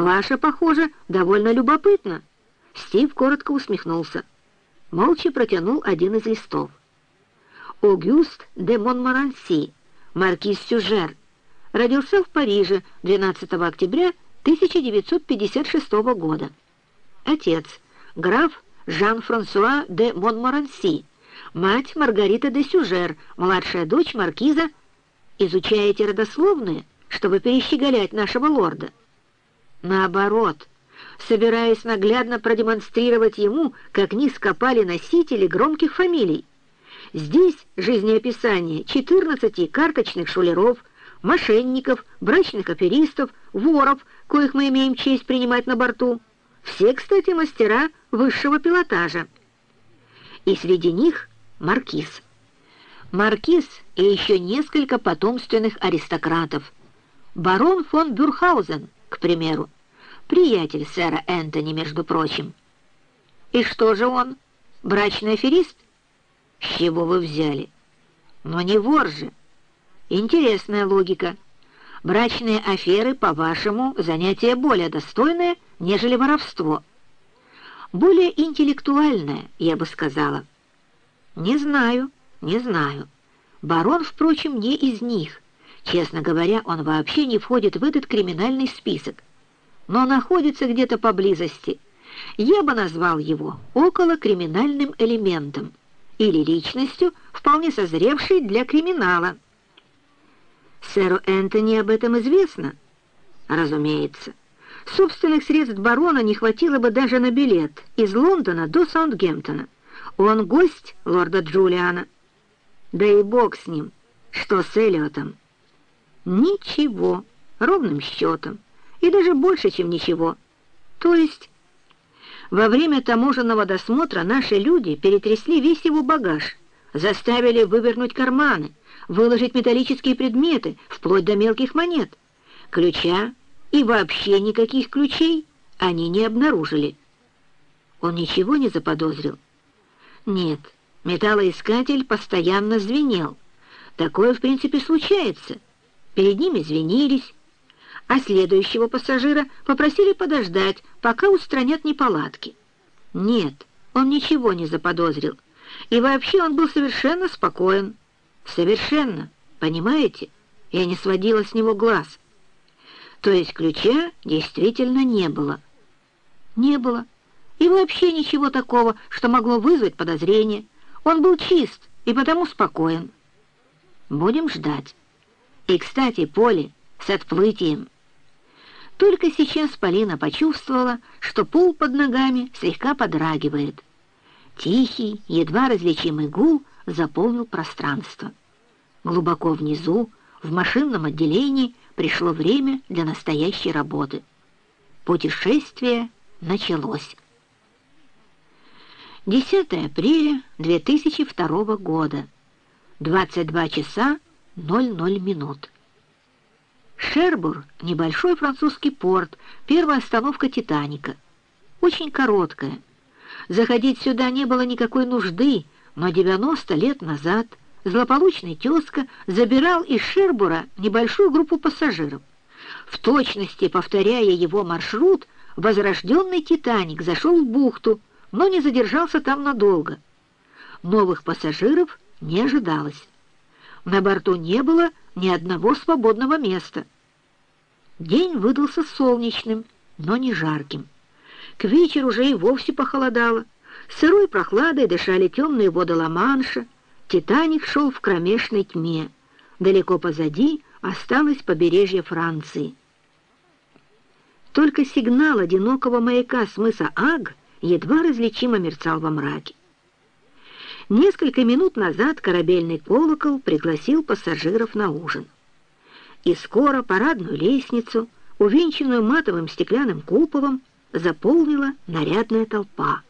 Ваша, похоже, довольно любопытно». Стив коротко усмехнулся. Молча протянул один из листов. Огюст де Монмаранси, маркиз Сюжер, родился в Париже 12 октября 1956 года. Отец – граф Жан-Франсуа де Монмаранси, мать Маргарита де Сюжер, младшая дочь маркиза. Изучаете родословные, чтобы перещеголять нашего лорда? Наоборот, собираясь наглядно продемонстрировать ему, как низко пали носители громких фамилий. Здесь жизнеописание 14 карточных шулеров, мошенников, брачных аферистов, воров, коих мы имеем честь принимать на борту. Все, кстати, мастера высшего пилотажа. И среди них маркиз. Маркиз и еще несколько потомственных аристократов. Барон фон Бюрхаузен, к примеру, приятель сэра Энтони, между прочим. И что же он, брачный аферист? С чего вы взяли? Но не вор же. Интересная логика. Брачные аферы, по-вашему, занятие более достойное, нежели воровство. Более интеллектуальное, я бы сказала. Не знаю, не знаю. Барон, впрочем, не из них. Честно говоря, он вообще не входит в этот криминальный список. Но находится где-то поблизости. Я бы назвал его около криминальным элементом или личностью, вполне созревшей для криминала. Сэру Энтони об этом известно? Разумеется. Собственных средств барона не хватило бы даже на билет из Лондона до Саундгемптона. Он гость лорда Джулиана. Да и бог с ним. Что с Эллиотом? Ничего, ровным счетом. И даже больше, чем ничего. То есть... Во время таможенного досмотра наши люди перетрясли весь его багаж, заставили вывернуть карманы, выложить металлические предметы, вплоть до мелких монет. Ключа и вообще никаких ключей они не обнаружили. Он ничего не заподозрил? Нет, металлоискатель постоянно звенел. Такое, в принципе, случается. Перед ним извинились, а следующего пассажира попросили подождать, пока устранят неполадки. Нет, он ничего не заподозрил. И вообще он был совершенно спокоен. Совершенно, понимаете? Я не сводила с него глаз. То есть ключа действительно не было. Не было. И вообще ничего такого, что могло вызвать подозрение. Он был чист и потому спокоен. Будем ждать. И, кстати, Поле, с отплытием. Только сейчас Полина почувствовала, что пол под ногами слегка подрагивает. Тихий, едва различимый гул заполнил пространство. Глубоко внизу, в машинном отделении, пришло время для настоящей работы. Путешествие началось. 10 апреля 2002 года, 22 часа 00 минут. Шербур — небольшой французский порт, первая остановка «Титаника». Очень короткая. Заходить сюда не было никакой нужды, но 90 лет назад злополучный тезка забирал из Шербура небольшую группу пассажиров. В точности повторяя его маршрут, возрожденный «Титаник» зашел в бухту, но не задержался там надолго. Новых пассажиров не ожидалось. На борту не было ни одного свободного места. День выдался солнечным, но не жарким. К вечеру уже и вовсе похолодало. Сырой прохладой дышали темные воды Ла-Манша, Титаник шел в кромешной тьме. Далеко позади осталось побережье Франции. Только сигнал одинокого маяка с мыса Аг едва различимо мерцал во мраке. Несколько минут назад корабельный колокол пригласил пассажиров на ужин. И скоро парадную лестницу, увенчанную матовым стеклянным куполом, заполнила нарядная толпа.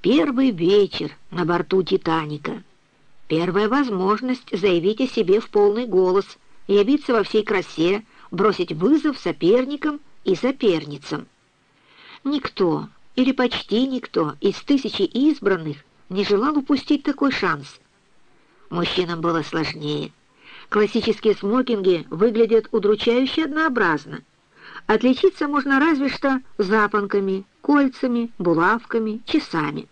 Первый вечер на борту «Титаника». Первая возможность заявить о себе в полный голос, явиться во всей красе, бросить вызов соперникам и соперницам. Никто, или почти никто, из тысячи избранных не желал упустить такой шанс. Мужчинам было сложнее. Классические смокинги выглядят удручающе однообразно, Отличиться можно разве что запонками, кольцами, булавками, часами.